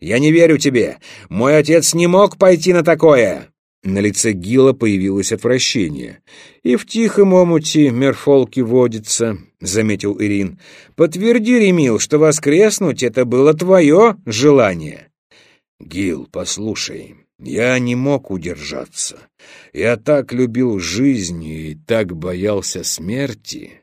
Я не верю тебе! Мой отец не мог пойти на такое!» На лице Гила появилось отвращение. «И в тихом омуте мерфолки водится», — заметил Ирин. «Подтверди, Ремил, что воскреснуть — это было твое желание». «Гил, послушай, я не мог удержаться. Я так любил жизнь и так боялся смерти».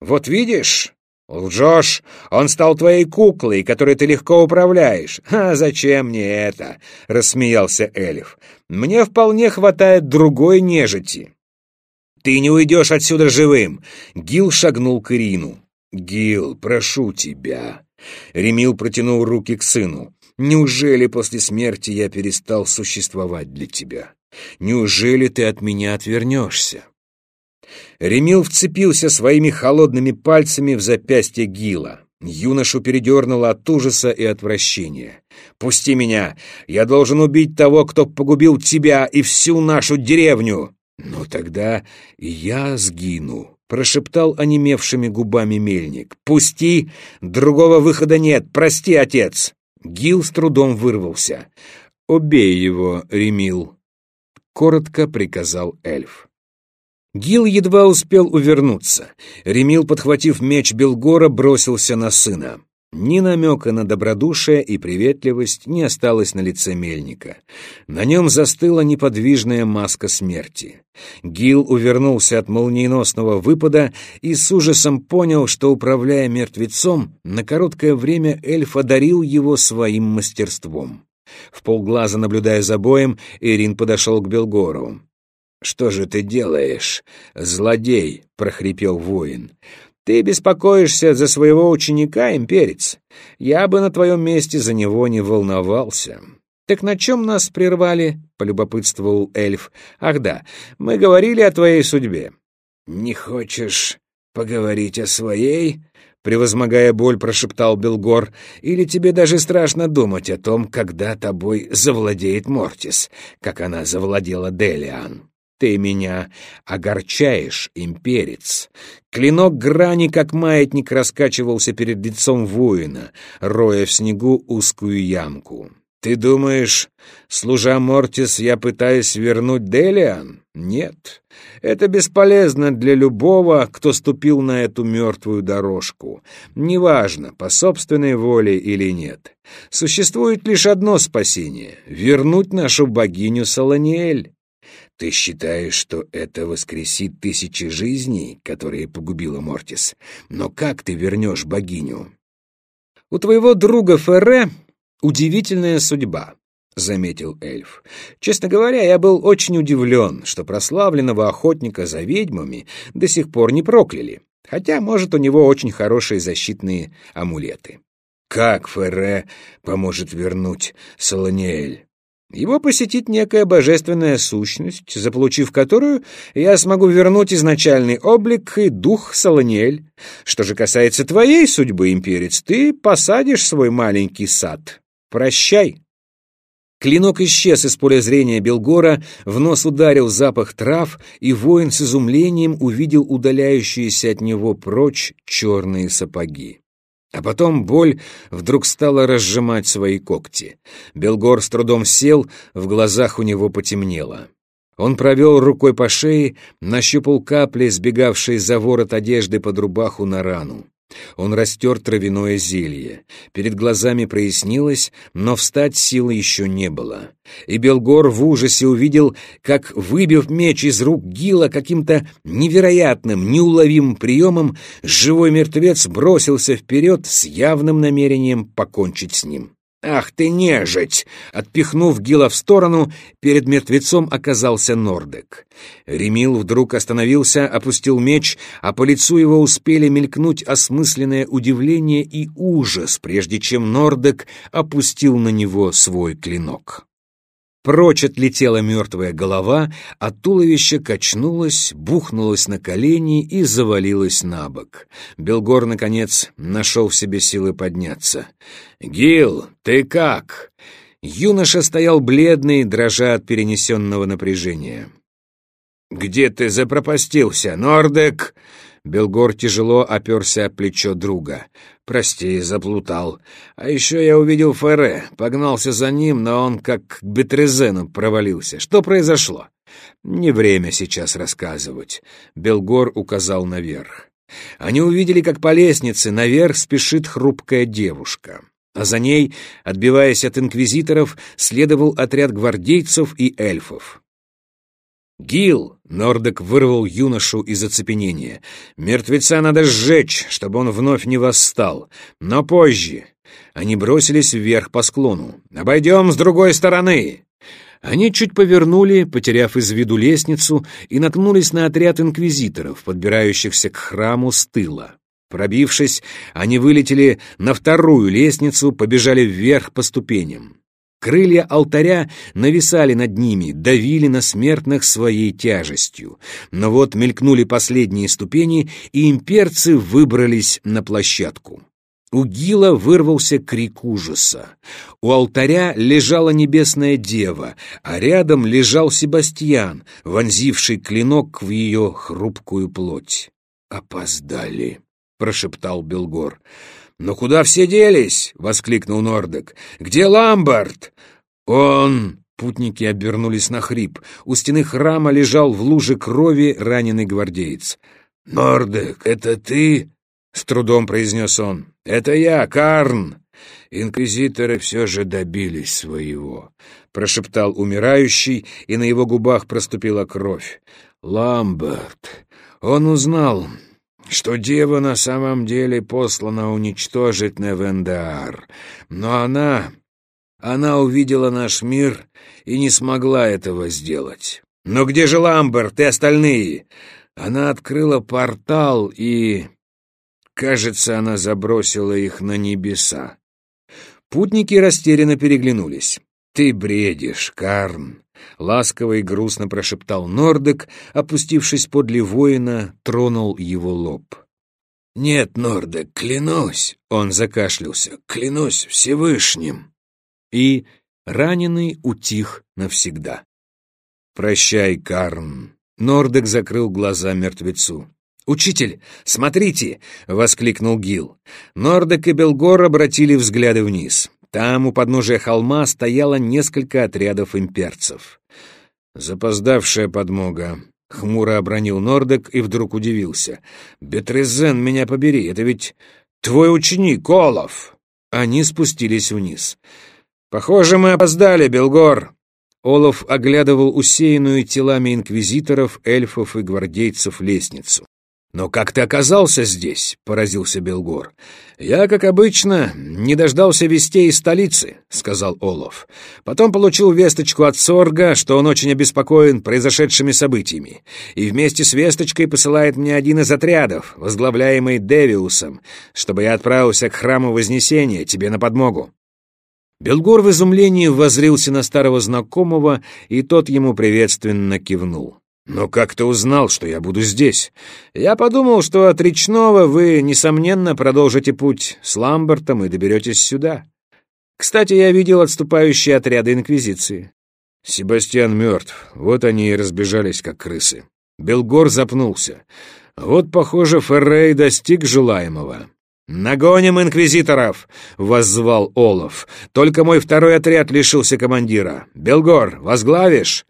«Вот видишь, «Лжешь! Он стал твоей куклой, которой ты легко управляешь!» «А зачем мне это?» — рассмеялся Эльф. «Мне вполне хватает другой нежити». «Ты не уйдешь отсюда живым!» Гил шагнул к Ирину. «Гил, прошу тебя!» Ремил протянул руки к сыну. «Неужели после смерти я перестал существовать для тебя? Неужели ты от меня отвернешься?» Ремил вцепился своими холодными пальцами в запястье Гила. Юношу передернуло от ужаса и отвращения. «Пусти меня! Я должен убить того, кто погубил тебя и всю нашу деревню!» «Ну тогда я сгину», — прошептал онемевшими губами мельник. «Пусти! Другого выхода нет! Прости, отец!» Гил с трудом вырвался. «Убей его, Ремил!» — коротко приказал эльф. Гил едва успел увернуться. Ремил, подхватив меч Белгора, бросился на сына. Ни намека на добродушие и приветливость не осталось на лице мельника. На нем застыла неподвижная маска смерти. Гил увернулся от молниеносного выпада и с ужасом понял, что, управляя мертвецом, на короткое время эльф одарил его своим мастерством. В полглаза наблюдая за боем, Ирин подошел к Белгору. «Что же ты делаешь, злодей?» — прохрипел воин. «Ты беспокоишься за своего ученика, имперец. Я бы на твоем месте за него не волновался». «Так на чем нас прервали?» — полюбопытствовал эльф. «Ах да, мы говорили о твоей судьбе». «Не хочешь поговорить о своей?» Превозмогая боль, прошептал Белгор. «Или тебе даже страшно думать о том, когда тобой завладеет Мортис, как она завладела Делиан?» Ты меня огорчаешь, имперец. Клинок грани, как маятник, раскачивался перед лицом воина, роя в снегу узкую ямку. Ты думаешь, служа Мортис, я пытаюсь вернуть Делиан? Нет, это бесполезно для любого, кто ступил на эту мертвую дорожку. Неважно, по собственной воле или нет. Существует лишь одно спасение — вернуть нашу богиню Солониэль. Ты считаешь, что это воскресит тысячи жизней, которые погубила Мортис? Но как ты вернешь богиню? У твоего друга Ферре удивительная судьба, — заметил эльф. «Честно говоря, я был очень удивлен, что прославленного охотника за ведьмами до сих пор не прокляли, хотя, может, у него очень хорошие защитные амулеты». «Как Ферре поможет вернуть Солониэль?» Его посетит некая божественная сущность, заполучив которую я смогу вернуть изначальный облик и дух Солониэль. Что же касается твоей судьбы, имперец, ты посадишь свой маленький сад. Прощай. Клинок исчез из поля зрения Белгора, в нос ударил запах трав, и воин с изумлением увидел удаляющиеся от него прочь черные сапоги. А потом боль вдруг стала разжимать свои когти. Белгор с трудом сел, в глазах у него потемнело. Он провел рукой по шее, нащупал капли, сбегавшие за ворот одежды под рубаху на рану. Он растер травяное зелье. Перед глазами прояснилось, но встать силы еще не было. И Белгор в ужасе увидел, как, выбив меч из рук Гила каким-то невероятным, неуловимым приемом, живой мертвец бросился вперед с явным намерением покончить с ним. «Ах ты нежить!» Отпихнув Гила в сторону, перед мертвецом оказался Нордек. Ремил вдруг остановился, опустил меч, а по лицу его успели мелькнуть осмысленное удивление и ужас, прежде чем Нордек опустил на него свой клинок. Прочь отлетела мертвая голова, а туловище качнулось, бухнулось на колени и завалилось на бок. Белгор, наконец, нашел в себе силы подняться. «Гил, ты как?» Юноша стоял бледный, дрожа от перенесенного напряжения. «Где ты запропастился, Нордек?» Белгор тяжело оперся о плечо друга. «Прости, заплутал. А еще я увидел Ферре, погнался за ним, но он как к Бетрезену провалился. Что произошло?» «Не время сейчас рассказывать», — Белгор указал наверх. Они увидели, как по лестнице наверх спешит хрупкая девушка а за ней, отбиваясь от инквизиторов, следовал отряд гвардейцев и эльфов. «Гил!» — Нордек вырвал юношу из оцепенения. «Мертвеца надо сжечь, чтобы он вновь не восстал. Но позже!» Они бросились вверх по склону. «Обойдем с другой стороны!» Они чуть повернули, потеряв из виду лестницу, и наткнулись на отряд инквизиторов, подбирающихся к храму с тыла. Пробившись, они вылетели на вторую лестницу, побежали вверх по ступеням. Крылья алтаря нависали над ними, давили на смертных своей тяжестью. Но вот мелькнули последние ступени, и имперцы выбрались на площадку. У Гила вырвался крик ужаса. У алтаря лежала небесная дева, а рядом лежал Себастьян, вонзивший клинок в ее хрупкую плоть. Опоздали. — прошептал Белгор. «Но куда все делись?» — воскликнул Нордек. «Где Ламбард?» «Он...» — путники обернулись на хрип. У стены храма лежал в луже крови раненый гвардеец. «Нордек, это ты?» — с трудом произнес он. «Это я, Карн!» «Инквизиторы все же добились своего», — прошептал умирающий, и на его губах проступила кровь. «Ламберт! Он узнал, что дева на самом деле послана уничтожить Невендар. Но она... она увидела наш мир и не смогла этого сделать. «Но где же Ламберт и остальные?» Она открыла портал и... Кажется, она забросила их на небеса. Путники растерянно переглянулись. «Ты бредишь, Карн!» — ласково и грустно прошептал Нордек, опустившись подле воина, тронул его лоб. «Нет, Нордек, клянусь!» — он закашлялся. «Клянусь Всевышним!» И раненый утих навсегда. «Прощай, Карн!» Нордек закрыл глаза мертвецу. «Учитель, смотрите!» — воскликнул Гил. Нордек и Белгор обратили взгляды вниз. Там, у подножия холма, стояло несколько отрядов имперцев. «Запоздавшая подмога», — хмуро обронил Нордек и вдруг удивился. «Бетрезен, меня побери, это ведь твой ученик, Олаф!» Они спустились вниз. «Похоже, мы опоздали, Белгор!» Олаф оглядывал усеянную телами инквизиторов, эльфов и гвардейцев лестницу. «Но как ты оказался здесь?» — поразился Белгор. «Я, как обычно, не дождался вестей из столицы», — сказал Олов. «Потом получил весточку от Сорга, что он очень обеспокоен произошедшими событиями, и вместе с весточкой посылает мне один из отрядов, возглавляемый Девиусом, чтобы я отправился к храму Вознесения тебе на подмогу». Белгор в изумлении воззрился на старого знакомого, и тот ему приветственно кивнул. «Но как ты узнал, что я буду здесь? Я подумал, что от Речного вы, несомненно, продолжите путь с Ламбертом и доберетесь сюда. Кстати, я видел отступающие отряды Инквизиции». Себастьян мертв, вот они и разбежались, как крысы. Белгор запнулся. Вот, похоже, Феррей достиг желаемого. «Нагоним инквизиторов!» — воззвал Олаф. «Только мой второй отряд лишился командира. Белгор, возглавишь?»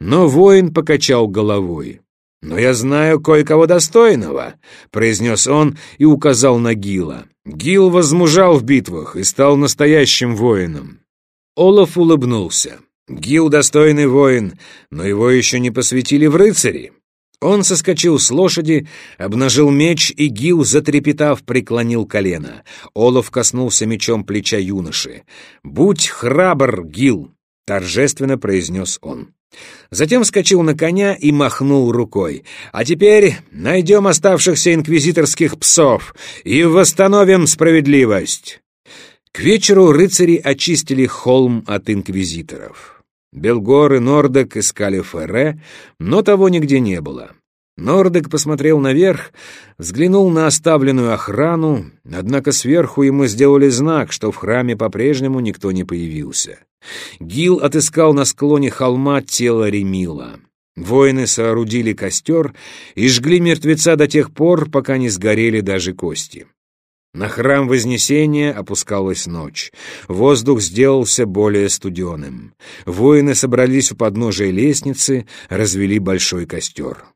Но воин покачал головой. «Но я знаю кое-кого достойного», — произнес он и указал на Гила. Гил возмужал в битвах и стал настоящим воином. Олаф улыбнулся. Гил достойный воин, но его еще не посвятили в рыцари. Он соскочил с лошади, обнажил меч, и Гил, затрепетав, преклонил колено. Олаф коснулся мечом плеча юноши. «Будь храбр, Гил!» — торжественно произнес он. Затем вскочил на коня и махнул рукой. «А теперь найдем оставшихся инквизиторских псов и восстановим справедливость!» К вечеру рыцари очистили холм от инквизиторов. Белгор и Нордек искали Ферре, но того нигде не было. Нордек посмотрел наверх, взглянул на оставленную охрану, однако сверху ему сделали знак, что в храме по-прежнему никто не появился. Гил отыскал на склоне холма тело Ремила. Воины соорудили костер и жгли мертвеца до тех пор, пока не сгорели даже кости. На храм Вознесения опускалась ночь. Воздух сделался более студеным. Воины собрались у подножия лестницы, развели большой костер.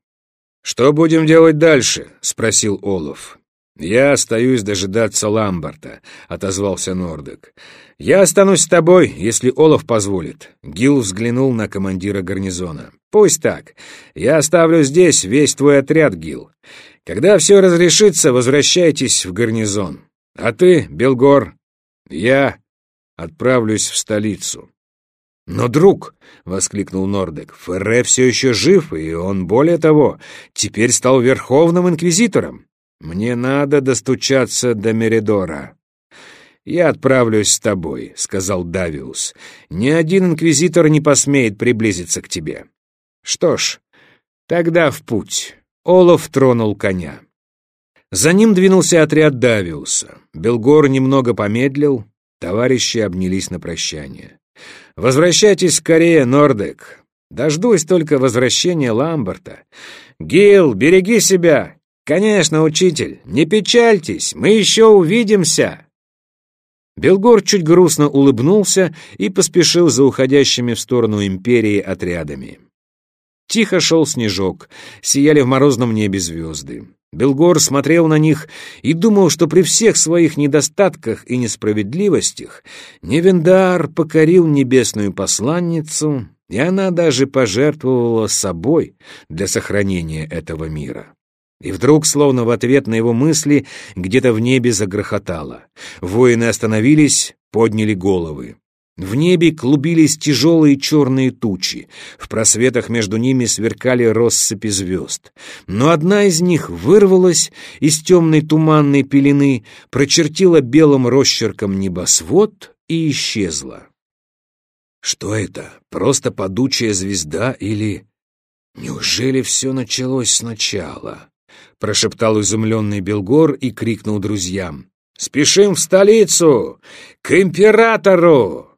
«Что будем делать дальше?» — спросил Олаф. «Я остаюсь дожидаться Ламбарта», — отозвался Нордек. «Я останусь с тобой, если Олаф позволит». Гил взглянул на командира гарнизона. «Пусть так. Я оставлю здесь весь твой отряд, Гил. Когда все разрешится, возвращайтесь в гарнизон. А ты, Белгор, я отправлюсь в столицу». «Но, друг!» — воскликнул Нордек. «Ферре все еще жив, и он, более того, теперь стал верховным инквизитором. Мне надо достучаться до Меридора». «Я отправлюсь с тобой», — сказал Давиус. «Ни один инквизитор не посмеет приблизиться к тебе». «Что ж, тогда в путь». Олаф тронул коня. За ним двинулся отряд Давиуса. Белгор немного помедлил, товарищи обнялись на прощание. «Возвращайтесь скорее, Нордек. Дождусь только возвращения Ламберта. Гил, береги себя!» «Конечно, учитель, не печальтесь, мы еще увидимся!» Белгор чуть грустно улыбнулся и поспешил за уходящими в сторону империи отрядами. Тихо шел снежок, сияли в морозном небе звезды. Белгор смотрел на них и думал, что при всех своих недостатках и несправедливостях Невендар покорил небесную посланницу, и она даже пожертвовала собой для сохранения этого мира. И вдруг, словно в ответ на его мысли, где-то в небе загрохотало. Воины остановились, подняли головы. В небе клубились тяжелые черные тучи, в просветах между ними сверкали россыпи звезд. Но одна из них вырвалась из темной туманной пелены, прочертила белым росчерком небосвод и исчезла. Что это? Просто падучая звезда или... Неужели все началось сначала? Прошептал изумленный Белгор и крикнул друзьям. «Спешим в столицу! К императору!»